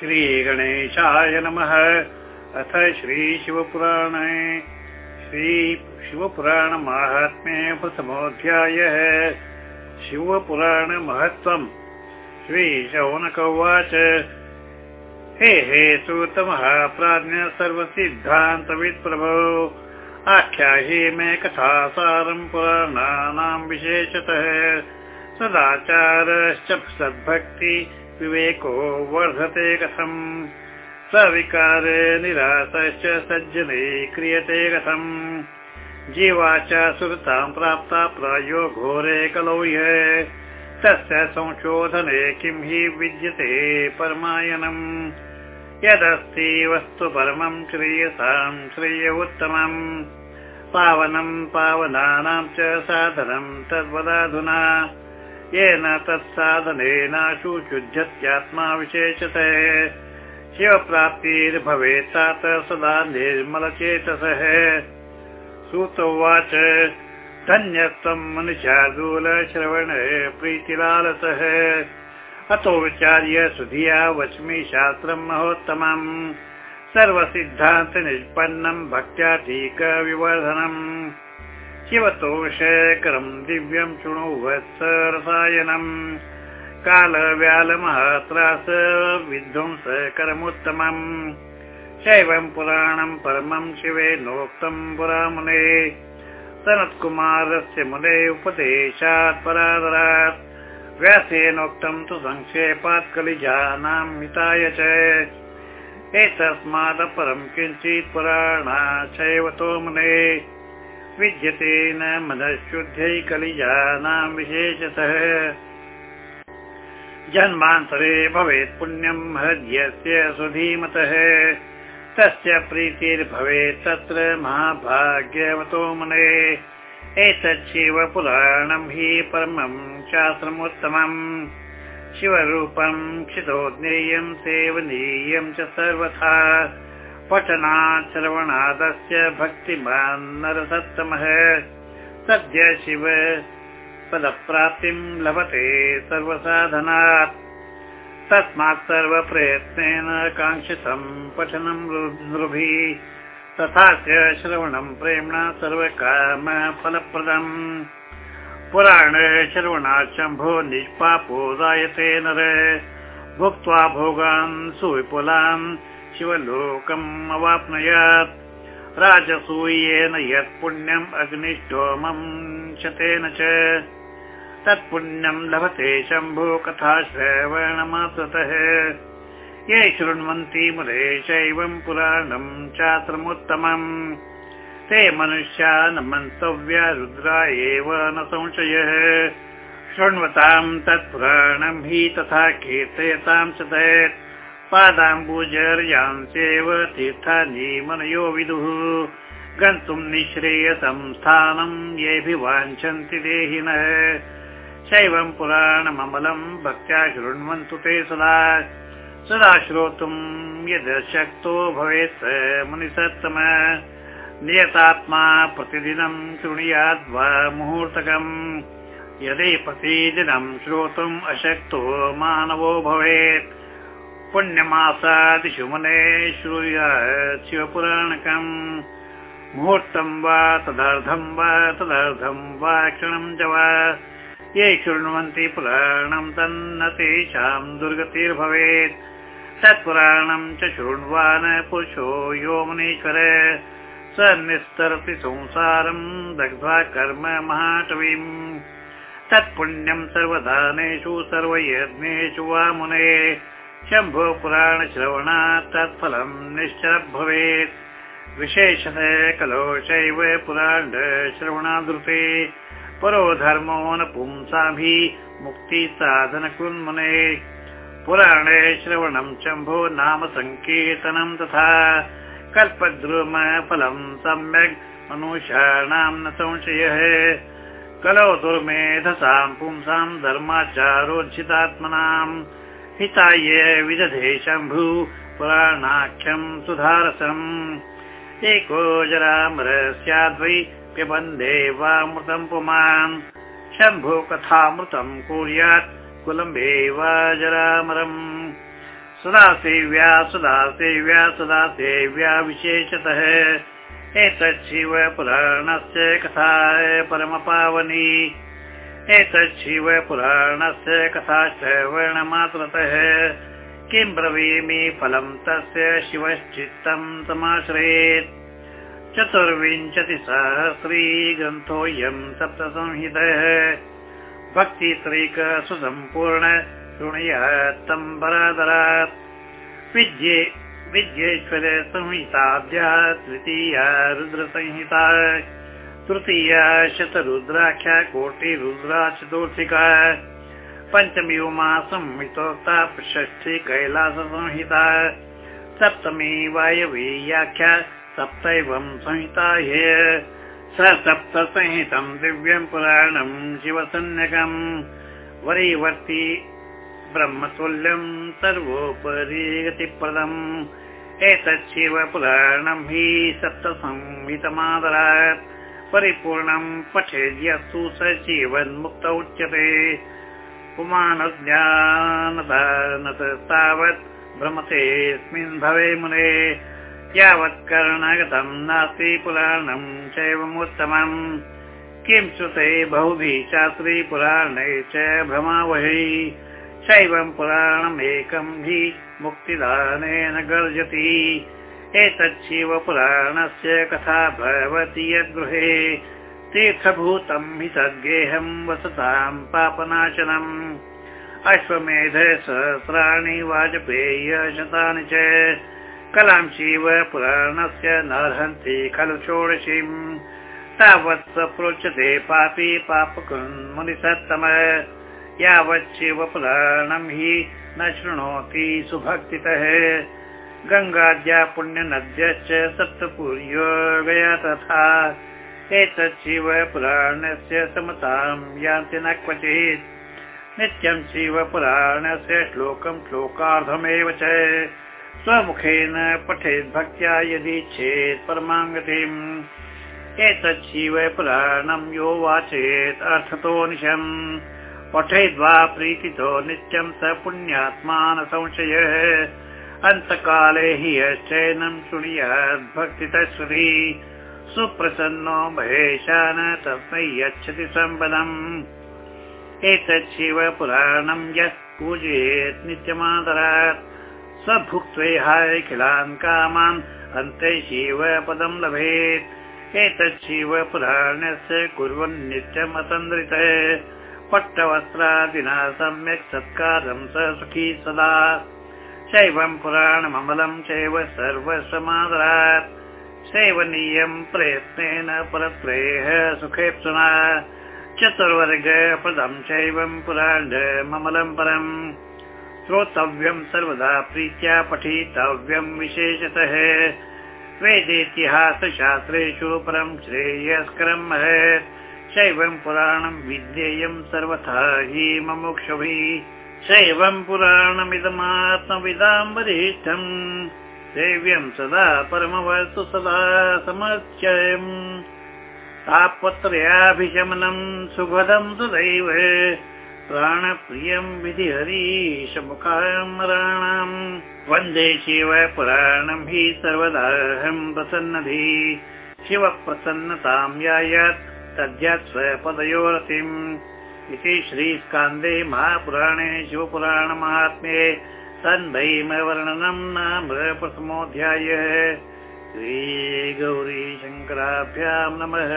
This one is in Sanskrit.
श्रीगणेशाय नमः। अथ श्रीशिवपुराणे। श्रीशिवपुराणमाहात्म्ये प्रथमोऽध्यायः। शिवपुराणमहत्त्वम् श्रीशौनक उवाच। हे हे सुतमहाप्राज्ञ सर्वसिद्धान्तवित्प्रभो आख्याहि मे कथासारम् पुराणानाम् विशेषतः। सदाचारश्च सद्भक्ति विवेको वर्धते कथम्। सविकारे निराशश्च सज्जने क्रियते कथम्। जीवा च सुरताम् प्राप्ता प्रायो घोरे कलौ तस्य संशोधने किं हि विद्यते परमायनम् यदस्ति वस्तु परमम् श्रेयसाम् श्रेय उत्तमम् पावनम् पावनानां च साधनम् तद्वदाधुना येन तत्साधनेनाशु शुध्यत्यात्मा विशेषतः शिवप्राप्तिर्भवेत् तात सदा निर्मलचेतसः। सूत उवाच मनुष्यादूल श्रवण प्रीतिलालसः। अतो विचार्य सुधिया वच्मि शास्त्रम् महोत्तमम्। सर्वसिद्धान्तनिष्पन्नम् भक्त्याधिकविवर्धनम् शिवतोषकरम् दिव्यम् शृणु वत्स रसायनम् कालव्यालमहात्रास विध्वंसकरमुत्तमम्। शैवम् पुराणम् परमम् शिवेनोक्तम् पुरामुने। सनत्कुमारस्य मुने उपदेशात् परादरात्। व्यासेनोक्तम् तु सङ्क्षेपात् कलिजानाम् हिताय च। एतस्मादपरम् किञ्चित् पुराणा चैवतो मुने विद्यते न मनःशुद्ध्यै कलिजानां विशेषतः। जन्मान्तरे भवेत् पुण्यम् हृद्यस्य सुधीमतः। तस्य प्रीतिर्भवेत् तत्र महाभाग्यवतो मुने। एतत् शिवपुराणम् हि परमम् शास्त्रमुत्तमम् शिवरूपम् क्षितोज्ञेयम् सेवनीयम् च सर्वथा पठनात् श्रवणादस्य भक्तिमान् नरसत्तमः सद्य शिव पदप्राप्तिम् लभते सर्वसाधनात्। तस्मात् सर्वप्रयत्नेन काङ्क्षितम् पठनम् नृभिः तथा च श्रवणम् प्रेम्णा सर्वकाम फलप्रदम् पुराण श्रवणात् शम्भो निष्पापो जायते नर। भुक्त्वा भोगान् सुविपुलान् शिवलोकम् अवाप्नुयात् राजसूयेन यत् पुण्यम् अग्निष्टोमम् शतेन च। तत्पुण्यम् लभते शम्भो कथा श्रवणमासतः। ये शृण्वन्ति मुरे शैवम् पुराणम् चात्रमुत्तमम्। ते मनुष्या न मन्तव्या रुद्रा एव न संशयः। शृण्वताम् तत्पुराणम् हि तथा कीर्तयताम् च पादाम्बुजर्यांसेव तीर्थानि मनयो विदुः। गन्तुम् निःश्रेयसं स्थानम् येऽभिवाञ्छन्ति देहिनः। शैवम् पुराणममलम् भक्त्या शृण्वन्तु ते सदा। सदा श्रोतुम् यद् शक्तो भवेत् मुनिसत्तम। नियतात्मा प्रतिदिनम् शृणुयाद्वा मुहूर्तकम्। यदि प्रतिदिनम् श्रोतुम् अशक्तो मानवो भवेत् पुण्यमासादिषु मुने शिवपुराणकम्। मुहूर्तम् वा तदर्धम् वा तदर्धम् वा क्षणम् च वा। ये शृण्वन्ति पुराणम् तन्न तेषाम् दुर्गतिर्भवेत्। तत्पुराणम् च शृण्वान् पुरुषो यो मुनीश्वर। स निस्तरति संसारम् दग्ध्वा कर्म महाटवीम् तत्पुण्यम् सर्वदानेषु सर्वयज्ञेषु वा मुने शम्भो पुराणश्रवणात् तत्फलम् निश्चल भवेत् विशेषतः कलो शैव पुराण श्रवणादृते परो धर्मो न पुंसाभिः मुक्ति साधन कृन्मुने। पुराणे श्रवणम् शम्भो नाम सङ्कीर्तनम् तथा। कल्पद्रुम फलम् सम्यक् मनुष्याणाम् न संशयः। कलो दुर्मेधसाम् पुंसाम् धर्माचारोज्झितात्मनाम् हिताय विदधे शम्भु पुराणाख्यम् सुधारसम्। एको जरामर स्याद्वै प्यबन्धे वामृतम् पुमान्। शम्भु कथामृतम् कुर्यात् कुलम्बे वा जरामरम्। सदा सेव्या सदा सेव्या सदा सेव्या विशेषतः। एतत् शिवपुराणस्य कथा परमपावनी एतत् शिवपुराणस्य कथा श्रवणमात्रतः किं ब्रवीमि फलं तस्य शिवश्चित्तं समाश्रयेत् चतुर्विंशतिसहस्री ग्रन्थोऽयं सप्तसंहितः। भक्तित्रैकसुसम्पूर्ण शृणुयात्तम्बरादरात् विद्ये विद्येश्वर संहिताभ्यः तृतीया रुद्रसंहिता तृतीया शतरुद्राख्या कोटिरुद्रा चतुर्थिका पञ्चमी संहितोक्ता षष्ठी कैलाससंहिता। सप्तमी वायवीयाख्या सप्तैवं संहिता ह्य सप्तसंहितं दिव्यं पुराणं शिवसन्यकम् वरीवर्ति ब्रह्मतुल्यं सर्वोपरि गतिप्रदम् एतत् शिवपुराणं हि सप्तसंहितमादरात् परिपूर्णं पठेद्यस्तु स जीवन्मुक्त उच्यते। पुमानज्ञानदानत तावत् भ्रमतेऽस्मिन् भवे मुने। यावत् कर्णगतं नास्ति पुराणं चैवमुत्तमम्। किं श्रुते बहुभिः शास्त्री पुराणे च भ्रमावहै। शैवं पुराणमेकं हि मुक्तिदानेन गर्जति एतत् शिवपुराणस्य कथा भवति यद्गृहे। तीर्थभूतं हि तद्गेहं वसतां पापनाशनम्। अश्वमेध सहस्राणि वाजपेय शतानि च। कलां शिवपुराणस्य नार्हन्ति खलु षोडशीम् तावत् स प्रोच्यते पापी पापकृन्मुनिसत्तम यावत् शिवपुराणं हि न शृणोति सुभक्तितः गङ्गाद्या पुण्यनद्यश्च सप्तपुर्यो तथा एतत् शिवपुराणस्य समतां यान्ति न क्वचित्। नित्यं शिवपुराणस्य श्लोकं श्लोकार्धमेव च। स्वमुखेन पठेत् भक्त्या यदि चेत् परमाङ्गतिम्। एतत् शिवपुराणं यो वाचेत् अर्थतो निशम्। पठेद्वा प्रीतितो नित्यं स पुण्यात्मा न संशयः अन्तकाले हि यश्चैनं शृणुयाद्भक्तितश्री सुप्रसन्नो महेशान तस्मै यच्छति सम्पदम् एतत् शिवपुराणं यः पूजयेत् नित्यमादरात्। स भुक्त्वेहाखिलान् कामान् अन्ते शिवपदं लभेत्। एतत् शिवपुराणस्य कुर्वन् नित्यमतन्द्रित पट्टवस्त्रादिना सम्यक् सत्कारं स सुखी सदा शैवं पुराणममलं चैव सर्वसमादरात्। सेवनीयं प्रयत्नेन परत्रेः सुखेप्सुना चतुर्वर्गपदं चैवं पुराणममलं परम्। श्रोतव्यं सर्वदा प्रीत्या पठितव्यं विशेषतः। वेदेतिहासशास्त्रेषु परं महत्। शैवं पुराणं विद्येयं सर्वथा हि मुमुक्षुभिः शैवं पुराणमिदमात्मविदां वरिष्ठम् सेव्यं सदा परमवस्तु सदा समर्चयम्। तापत्रयाभिशमनं सुखदं सदैव। प्राणप्रियं विधि हरीशमुखामराणाम् वन्दे शिव पुराणं हि सर्वदाहं प्रसन्नधि। शिवप्रसन्नतां यायत् तद्यात् स्वपदयोरतिम् इति श्रीस्कान्दे महापुराणे शिवपुराणमाहात्म्ये तन्भैमवर्णनं नाम प्रथमोऽध्यायः। श्रीगौरीशङ्कराभ्यां नमः